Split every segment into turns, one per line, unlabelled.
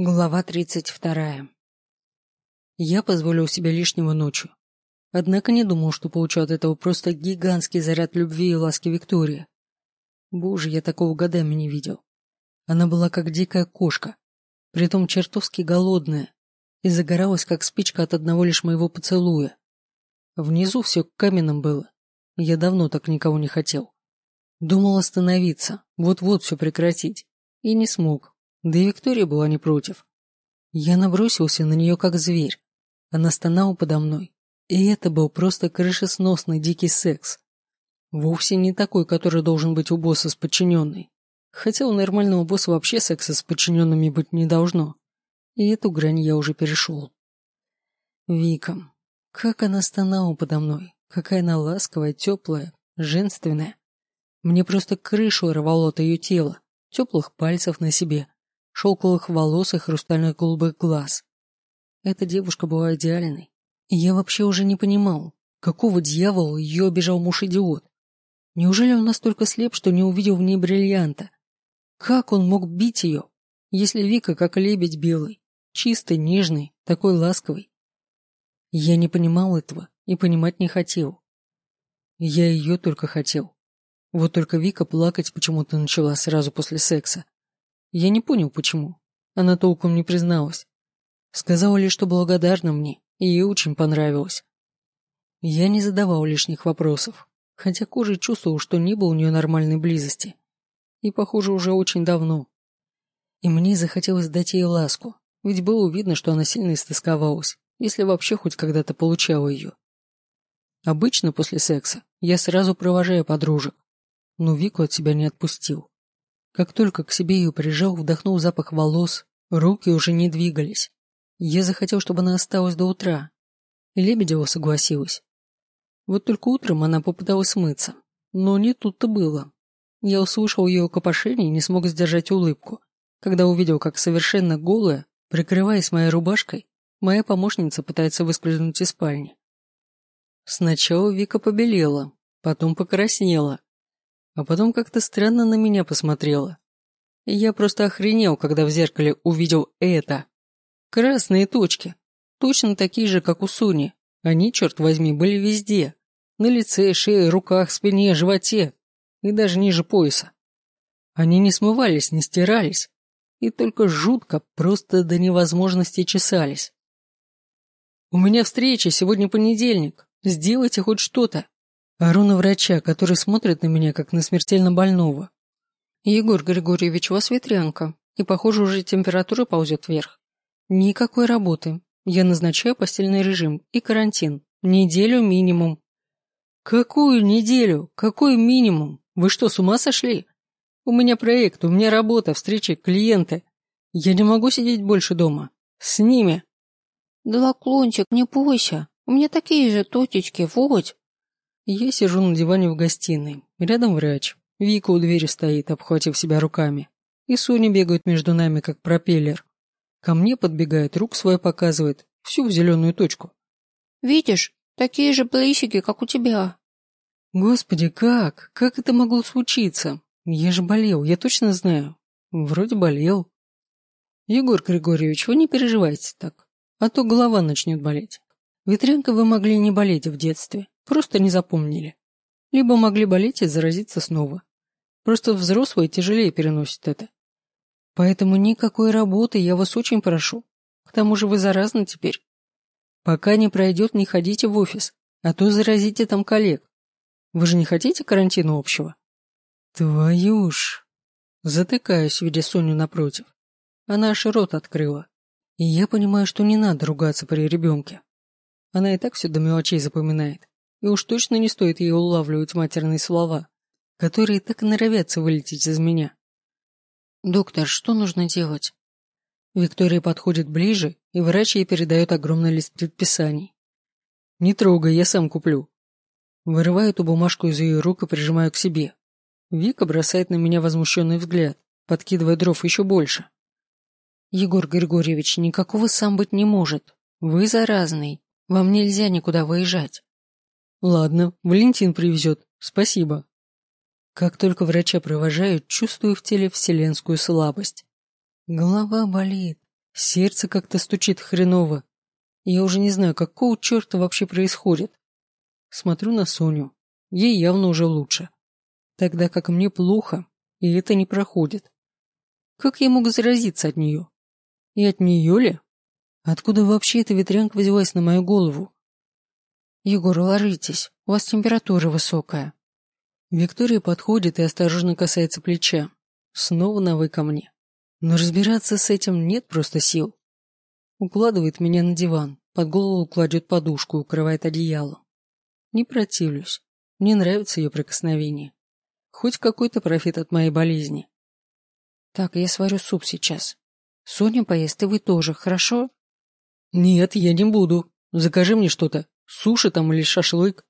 Глава тридцать вторая. Я позволил себе лишнего ночью. Однако не думал, что получу от этого просто гигантский заряд любви и ласки Виктории. Боже, я такого годами не видел. Она была как дикая кошка, притом чертовски голодная, и загоралась, как спичка от одного лишь моего поцелуя. Внизу все каменным было. Я давно так никого не хотел. Думал остановиться, вот-вот все прекратить. И не смог, да и Виктория была не против. Я набросился на нее как зверь. Она стонала подо мной. И это был просто крышесносный дикий секс. Вовсе не такой, который должен быть у босса с подчиненной. Хотя у нормального босса вообще секса с подчиненными быть не должно. И эту грань я уже перешел. Вика. Как она стонала подо мной. Какая она ласковая, теплая, женственная. Мне просто крышу рвало от ее тела, теплых пальцев на себе, шелковых волос и хрустальных голубых глаз. Эта девушка была идеальной. И я вообще уже не понимал, какого дьявола ее обижал муж-идиот. Неужели он настолько слеп, что не увидел в ней бриллианта? Как он мог бить ее, если Вика как лебедь белый, чистый, нежный, такой ласковый? Я не понимал этого и понимать не хотел. Я ее только хотел. Вот только Вика плакать почему-то начала сразу после секса. Я не понял, почему. Она толком не призналась. Сказала лишь, что благодарна мне, и ей очень понравилось. Я не задавал лишних вопросов, хотя кожей чувствовал, что не было у нее нормальной близости. И, похоже, уже очень давно. И мне захотелось дать ей ласку, ведь было видно, что она сильно истосковалась, если вообще хоть когда-то получала ее. Обычно после секса я сразу провожаю подружек, но Вику от себя не отпустил. Как только к себе ее прижал, вдохнул запах волос, руки уже не двигались. Я захотел, чтобы она осталась до утра. И Лебедева согласилась. Вот только утром она попыталась смыться. Но не тут-то было. Я услышал ее копошение и не смог сдержать улыбку, когда увидел, как совершенно голая, прикрываясь моей рубашкой, моя помощница пытается выскользнуть из спальни. Сначала Вика побелела, потом покраснела, а потом как-то странно на меня посмотрела. Я просто охренел, когда в зеркале увидел это. Красные точки, точно такие же, как у Суни. Они, черт возьми, были везде. На лице, шее, руках, спине, животе и даже ниже пояса. Они не смывались, не стирались, и только жутко, просто до невозможности чесались. «У меня встреча, сегодня понедельник. Сделайте хоть что-то», Ору на врача, который смотрит на меня, как на смертельно больного. Егор Григорьевич, у вас ветрянка, и, похоже, уже температура ползет вверх. Никакой работы. Я назначаю постельный режим и карантин. Неделю минимум. Какую неделю? Какой минимум? Вы что, с ума сошли? У меня проект, у меня работа, встречи, клиенты. Я не могу сидеть больше дома. С ними.
Да, Лаклончик, не бойся. У меня такие же тотечки, вот.
Я сижу на диване в гостиной. Рядом врач. Вика у двери стоит, обхватив себя руками. И Соня бегает между нами, как пропеллер. Ко мне подбегает, рук свой показывает, всю в зеленую точку.
«Видишь, такие же плесики, как у тебя».
«Господи, как? Как это могло случиться? Я же болел, я точно знаю. Вроде болел». «Егор Григорьевич, вы не переживайте так, а то голова начнет болеть. Ветрянка вы могли не болеть в детстве, Просто не запомнили. Либо могли болеть и заразиться снова. Просто взрослые тяжелее переносят это. Поэтому никакой работы, я вас очень прошу. К тому же вы заразны теперь. Пока не пройдет, не ходите в офис, а то заразите там коллег. Вы же не хотите карантина общего? Твою ж. Затыкаюсь, видя Соню напротив. Она аж рот открыла. И я понимаю, что не надо ругаться при ребенке. Она и так все до мелочей запоминает. И уж точно не стоит ей улавливать матерные слова, которые так и норовятся вылететь из меня. «Доктор, что нужно делать?» Виктория подходит ближе, и врач ей передает огромный лист предписаний. «Не трогай, я сам куплю». Вырываю эту бумажку из ее рук и прижимаю к себе. Вика бросает на меня возмущенный взгляд, подкидывая дров еще больше. «Егор Григорьевич, никакого сам быть не может. Вы заразный. Вам нельзя никуда выезжать. Ладно, Валентин привезет. Спасибо. Как только врача провожают, чувствую в теле вселенскую слабость. Голова болит. Сердце как-то стучит хреново. Я уже не знаю, какого черта вообще происходит. Смотрю на Соню. Ей явно уже лучше. Тогда как мне плохо, и это не проходит. Как я мог заразиться от нее? И от нее ли? Откуда вообще эта ветрянка взялась на мою голову?
Егор, ложитесь, у вас температура высокая.
Виктория подходит и осторожно касается плеча. Снова на «вы» ко мне. Но разбираться с этим нет просто сил. Укладывает меня на диван, под голову кладет подушку, укрывает одеялом. Не противлюсь. Мне нравится ее прикосновение. Хоть какой-то профит от моей болезни.
Так, я сварю суп сейчас. Соня поест, и вы тоже, хорошо?
Нет, я не буду. Закажи мне что-то. Суши там или шашлык.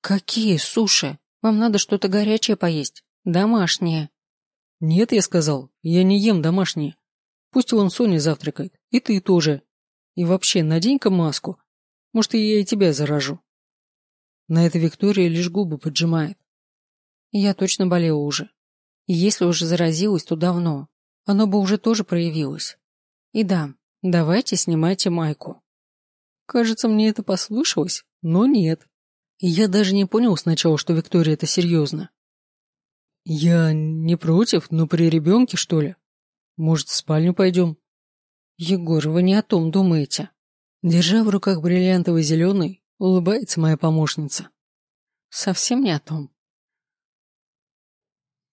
Какие суши? Вам надо что-то горячее поесть. Домашнее.
Нет, я сказал, я не ем домашнее. Пусть вон Соня завтракает. И ты тоже. И вообще, надень-ка маску. Может, я и тебя заражу. На это Виктория лишь губы поджимает.
Я точно болела уже. И если уже заразилась, то давно. Оно бы уже тоже проявилось. И да, давайте снимайте майку.
Кажется, мне это послышалось, но нет. Я даже не понял сначала, что Виктория это серьезно. Я не против, но при ребенке, что ли? Может, в спальню пойдем?
Егор, вы не о том думаете.
Держа в руках бриллиантовый зеленый, улыбается моя помощница.
Совсем не о том.